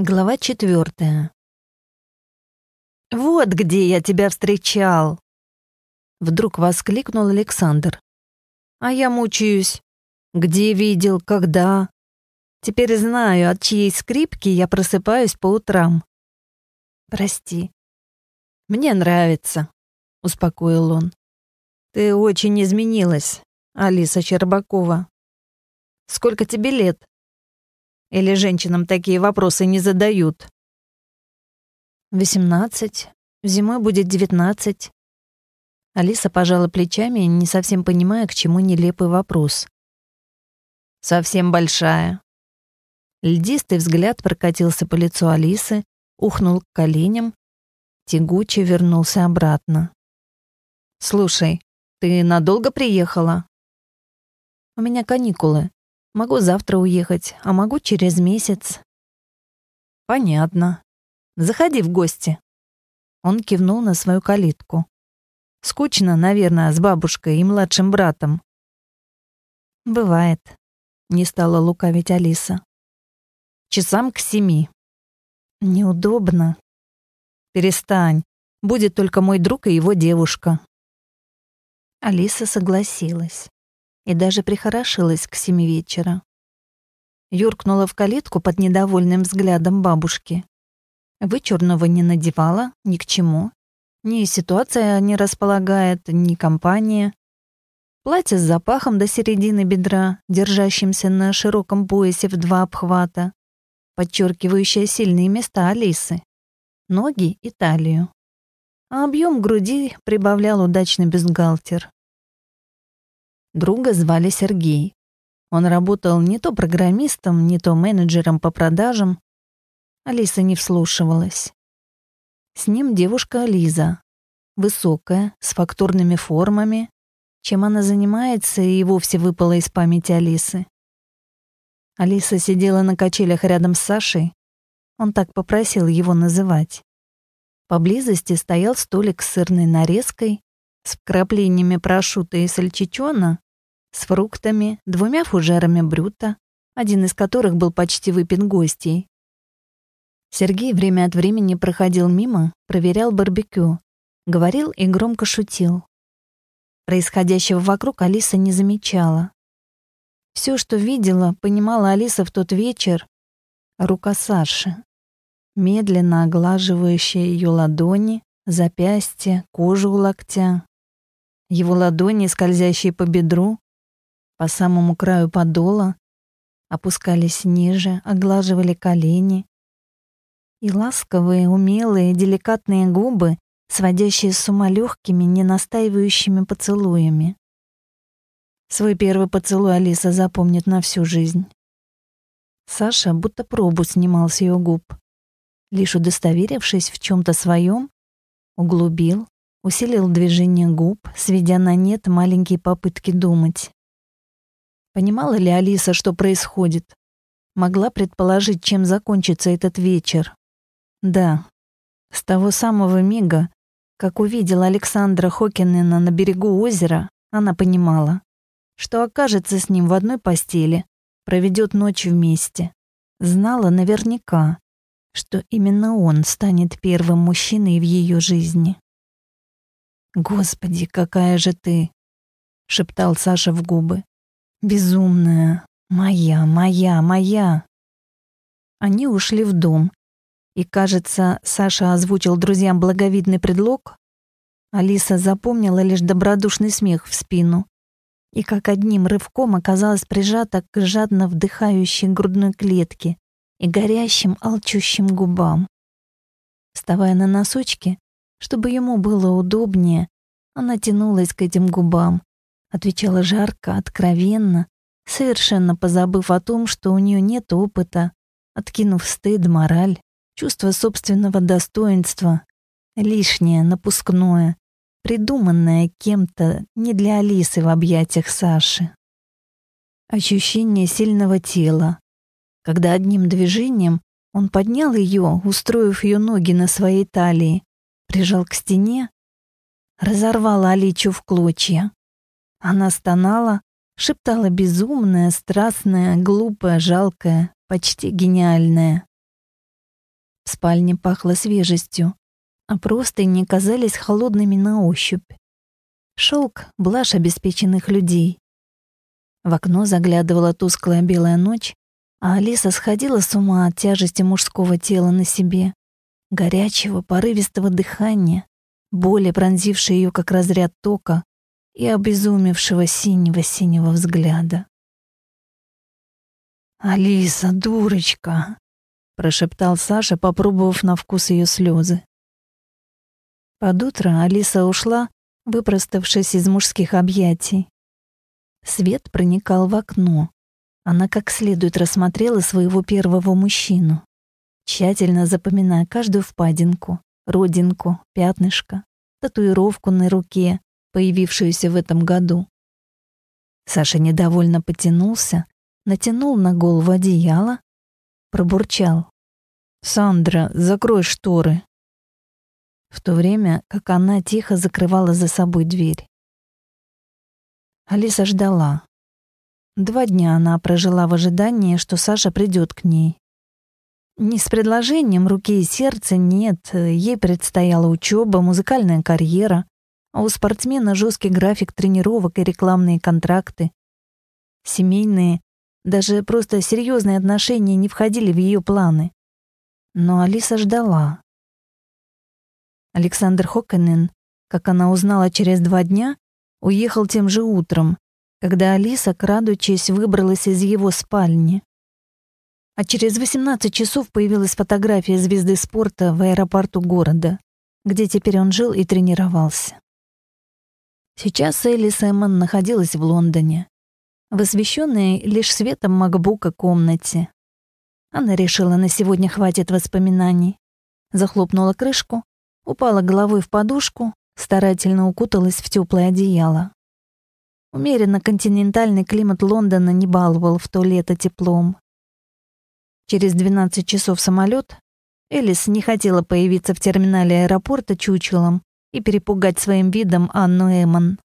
Глава четвертая. «Вот где я тебя встречал!» Вдруг воскликнул Александр. «А я мучаюсь. Где видел, когда? Теперь знаю, от чьей скрипки я просыпаюсь по утрам. Прости. Мне нравится», — успокоил он. «Ты очень изменилась, Алиса Щербакова. Сколько тебе лет?» Или женщинам такие вопросы не задают? Восемнадцать. Зимой будет девятнадцать. Алиса пожала плечами, не совсем понимая, к чему нелепый вопрос. Совсем большая. Льдистый взгляд прокатился по лицу Алисы, ухнул к коленям, тягуче вернулся обратно. «Слушай, ты надолго приехала?» «У меня каникулы. Могу завтра уехать, а могу через месяц. Понятно. Заходи в гости. Он кивнул на свою калитку. Скучно, наверное, с бабушкой и младшим братом. Бывает. Не стала лукавить Алиса. Часам к семи. Неудобно. Перестань. Будет только мой друг и его девушка. Алиса согласилась и даже прихорошилась к семи вечера. Юркнула в калитку под недовольным взглядом бабушки. Вычурного не надевала, ни к чему. Ни ситуация не располагает, ни компания. Платье с запахом до середины бедра, держащимся на широком поясе в два обхвата, подчеркивающее сильные места Алисы. Ноги и талию. А объем груди прибавлял удачный бюстгальтер. Друга звали Сергей. Он работал не то программистом, не то менеджером по продажам. Алиса не вслушивалась. С ним девушка Лиза. Высокая, с фактурными формами. Чем она занимается, и вовсе выпала из памяти Алисы. Алиса сидела на качелях рядом с Сашей. Он так попросил его называть. Поблизости стоял столик с сырной нарезкой, с вкраплениями прошута и сальчичона, с фруктами, двумя фужерами брюта, один из которых был почти выпит гостей. Сергей время от времени проходил мимо, проверял барбекю, говорил и громко шутил. Происходящего вокруг Алиса не замечала. Все, что видела, понимала Алиса в тот вечер, рука Саши, медленно оглаживающая ее ладони, запястья, кожу у локтя, его ладони, скользящие по бедру, по самому краю подола, опускались ниже, оглаживали колени. И ласковые, умелые, деликатные губы, сводящие с ума легкими, не настаивающими поцелуями. Свой первый поцелуй Алиса запомнит на всю жизнь. Саша будто пробу снимал с ее губ. Лишь удостоверившись в чем то своем, углубил, усилил движение губ, сведя на нет маленькие попытки думать. Понимала ли Алиса, что происходит? Могла предположить, чем закончится этот вечер? Да. С того самого мига, как увидела Александра Хокинена на берегу озера, она понимала, что окажется с ним в одной постели, проведет ночь вместе. Знала наверняка, что именно он станет первым мужчиной в ее жизни. «Господи, какая же ты!» — шептал Саша в губы. «Безумная! Моя, моя, моя!» Они ушли в дом, и, кажется, Саша озвучил друзьям благовидный предлог. Алиса запомнила лишь добродушный смех в спину и как одним рывком оказалась прижата к жадно вдыхающей грудной клетке и горящим, алчущим губам. Вставая на носочки, чтобы ему было удобнее, она тянулась к этим губам, отвечала жарко, откровенно, совершенно позабыв о том, что у нее нет опыта, откинув стыд, мораль, чувство собственного достоинства, лишнее, напускное, придуманное кем-то не для Алисы в объятиях Саши. Ощущение сильного тела, когда одним движением он поднял ее, устроив ее ноги на своей талии, прижал к стене, разорвал Аличу в клочья. Она стонала, шептала безумное, страстное, глупое, жалкое, почти гениальное. В спальне пахло свежестью, а простыни казались холодными на ощупь. Шелк — блажь обеспеченных людей. В окно заглядывала тусклая белая ночь, а Алиса сходила с ума от тяжести мужского тела на себе, горячего, порывистого дыхания, боли, пронзившей ее как разряд тока, и обезумевшего синего-синего взгляда. «Алиса, дурочка!» — прошептал Саша, попробовав на вкус ее слезы. Под утро Алиса ушла, выпроставшись из мужских объятий. Свет проникал в окно. Она как следует рассмотрела своего первого мужчину, тщательно запоминая каждую впадинку, родинку, пятнышко, татуировку на руке, появившуюся в этом году. Саша недовольно потянулся, натянул на голову одеяло, пробурчал. «Сандра, закрой шторы!» В то время, как она тихо закрывала за собой дверь. Алиса ждала. Два дня она прожила в ожидании, что Саша придет к ней. Не с предложением руки и сердца нет, ей предстояла учеба, музыкальная карьера, а у спортсмена жесткий график тренировок и рекламные контракты. Семейные, даже просто серьезные отношения не входили в ее планы. Но Алиса ждала. Александр Хоккенен, как она узнала через два дня, уехал тем же утром, когда Алиса, крадучись, выбралась из его спальни. А через 18 часов появилась фотография звезды спорта в аэропорту города, где теперь он жил и тренировался. Сейчас Элли Сэмон находилась в Лондоне, в освещенной лишь светом макбука комнате. Она решила, на сегодня хватит воспоминаний. Захлопнула крышку, упала головой в подушку, старательно укуталась в теплое одеяло. Умеренно континентальный климат Лондона не баловал в то лето теплом. Через 12 часов самолет Элис не хотела появиться в терминале аэропорта чучелом и перепугать своим видом Анну Эмон.